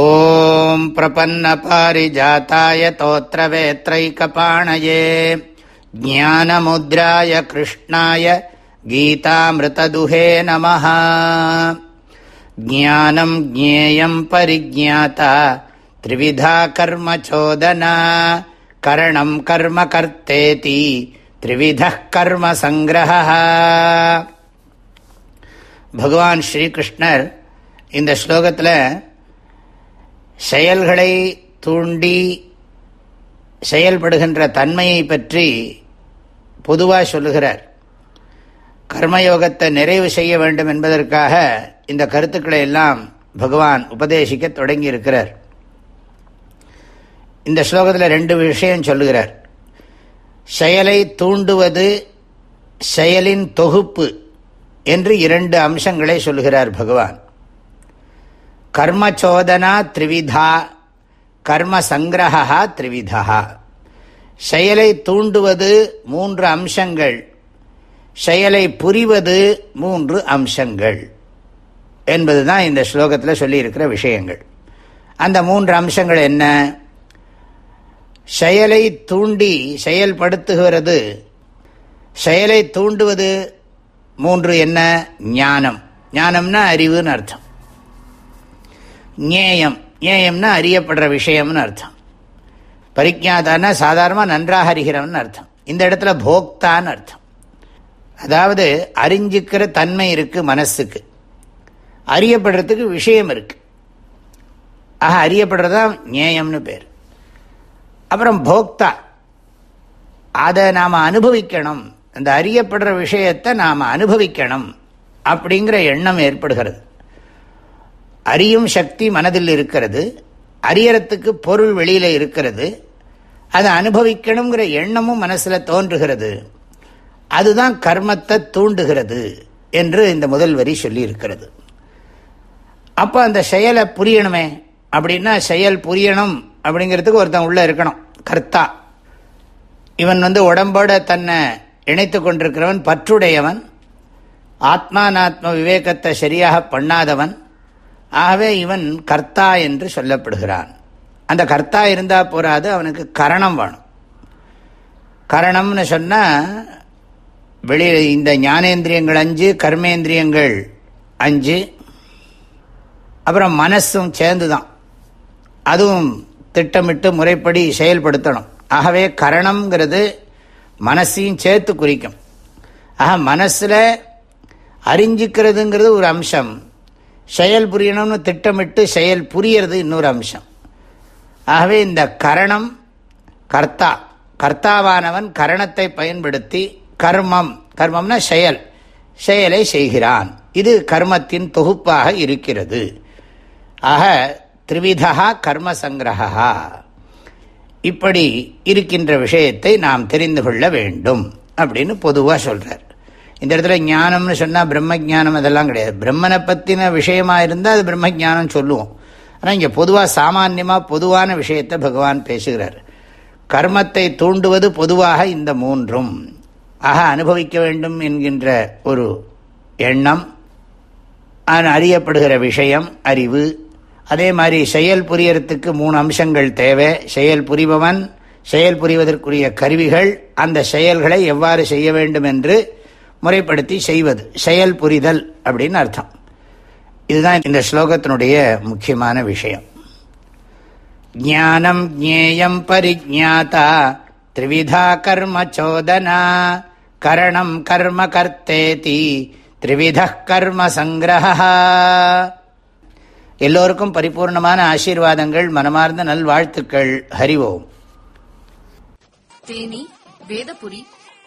ॐ प्रपन्नपारिजाताय तोत्रवेत्रैकपाणये ज्ञानमुद्राय कृष्णाय गीतामृतदुहे नमः ज्ञानम् ज्ञेयम् परिज्ञाता त्रिविधा कर्मचोदना करणम् कर्म कर्तेति त्रिविधः कर्मसङ्ग्रहः பகவான் ஸ்ரீகிருஷ்ணர் இந்த ஸ்லோகத்தில் செயல்களை தூண்டி செயல்படுகின்ற தன்மையை பற்றி பொதுவாக சொல்லுகிறார். கர்மயோகத்தை நிறைவு செய்ய வேண்டும் என்பதற்காக இந்த கருத்துக்களை எல்லாம் பகவான் உபதேசிக்க தொடங்கி இருக்கிறார் இந்த ஸ்லோகத்தில் ரெண்டு விஷயம் சொல்லுகிறார். செயலை தூண்டுவது செயலின் தொகுப்பு என்று இரண்டு அம்சங்களை சொல்லுகிறார் பகவான். கர்மச்சோதனா த்ரிவிதா கர்ம சங்கிரகா த்ரிவிதா. செயலை தூண்டுவது மூன்று அம்சங்கள். செயலை புரிவது மூன்று அம்சங்கள் என்பது தான் இந்த ஸ்லோகத்தில் சொல்லியிருக்கிற விஷயங்கள். அந்த மூன்று அம்சங்கள் என்ன? செயலை தூண்டி செயல்படுத்துகிறது. செயலை தூண்டுவது மூன்று என்ன? ஞானம். ஞானம்னா அறிவுன்னு அர்த்தம். ஞேயம். ஞேயம்னா அறியப்படுற விஷயம்னு அர்த்தம். பரிஜாதான்னா சாதாரணமாக நன்றாக அறிகிறவன் அர்த்தம். இந்த இடத்துல போக்தான்னு அர்த்தம். அதாவது அறிஞ்சிக்கிற தன்மை இருக்குது மனசுக்கு. அறியப்படுறதுக்கு விஷயம் இருக்குது ஆக அறியப்படுறதா ஞேயம்னு பேர். அப்புறம் போக்தா. அதை நாம் அனுபவிக்கணும். அந்த அறியப்படுற விஷயத்தை நாம் அனுபவிக்கணும். அப்படிங்கிற எண்ணம் ஏற்படுகிறது. அறியும் சக்தி மனதில் இருக்கிறது அறியறத்துக்கு பொருள் வெளியில் இருக்கிறது அதை அனுபவிக்கணுங்கிற எண்ணமும் மனசில் தோன்றுகிறது. அதுதான் கர்மத்தை தூண்டுகிறது என்று இந்த முதல் வரி சொல்லியிருக்கிறது. அப்போ அந்த செயலை புரியணுமே அப்படின்னா செயல் புரியணும் அப்படிங்கிறதுக்கு ஒருத்தன் உள்ளே இருக்கணும் கர்த்தா. இவன் வந்து உடம்போட தன்னை இணைத்து கொண்டிருக்கிறவன் பற்றுடையவன் ஆத்மானாத்ம விவேகத்தை சரியாக பண்ணாதவன் ஆகவே இவன் கர்த்தா என்று சொல்லப்படுகிறான். அந்த கர்த்தா இருந்தால் போராது அவனுக்கு கரணம் வேணும். கரணம்னு சொன்னால் வெளியே இந்த ஞானேந்திரியங்கள் அஞ்சு கர்மேந்திரியங்கள் அஞ்சு அப்புறம் மனசும் சேர்ந்து தான் அதுவும் திட்டமிட்டு முறைப்படி செயல்படுத்தணும். ஆகவே கரணம்ங்கிறது மனசையும் சேர்த்து குறிக்கும். ஆக மனசில் அறிஞ்சிக்கிறதுங்கிறது ஒரு அம்சம். செயல் புரியணும்னு திட்டமிட்டு செயல் புரியறது இன்னொரு அம்சம். ஆகவே இந்த கரணம் கர்த்தா கர்த்தாவானவன் கரணத்தை பயன்படுத்தி கர்மம் கர்மம்னா செயல் செயலை செய்கிறான். இது கர்மத்தின் தொகுப்பாக இருக்கிறது. ஆக த்ரிவிதா கர்ம சங்கிரகா இப்படி இருக்கின்ற விஷயத்தை நாம் தெரிந்து கொள்ள வேண்டும் அப்படின்னு பொதுவாக சொல்கிறார் இந்த இடத்துல ஞானம்னு சொன்னால் பிரம்ம ஜானம் அதெல்லாம் கிடையாது. பிரம்மனை பற்றின விஷயமாக இருந்தால் அது பிரம்ம ஜானம் சொல்லுவோம். ஆனால் இங்கே பொதுவாக சாமான்யமாக பொதுவான விஷயத்தை பகவான் பேசுகிறார். கர்மத்தை தூண்டுவது பொதுவாக இந்த மூன்றும். ஆக அனுபவிக்க வேண்டும் என்கின்ற ஒரு எண்ணம் அறியப்படுகிற விஷயம் அறிவு. அதே மாதிரி செயல் புரியறதுக்கு மூணு அம்சங்கள் தேவை. செயல் புரிபவன் செயல் புரிவதற்குரிய கருவிகள் அந்த செயல்களை எவ்வாறு செய்ய வேண்டும் என்று முறைப்படுத்தி செய்வது செயல் புரிதல் அப்படின்னு அர்த்தம். இதுதான் இந்த ஸ்லோகத்தினுடைய முக்கியமான விஷயம். ஞானம் ஜேயம் பரிஜாத்தா த்ரிவிதா கர்ம சோதனா கரணம் கர்ம கர்த்தேதி த்ரிவித கர்ம சங்கிரஹா. எல்லோருக்கும் பரிபூர்ணமான ஆசீர்வாதங்கள் மனமார்ந்த நல்வாழ்த்துக்கள். ஹரிவோம் தேனி வேதபுரி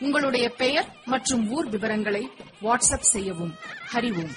உங்களுடைய பெயர் மற்றும் ஊர் விவரங்களை வாட்ஸ்அப் செய்யவும். ஹரிவோம்.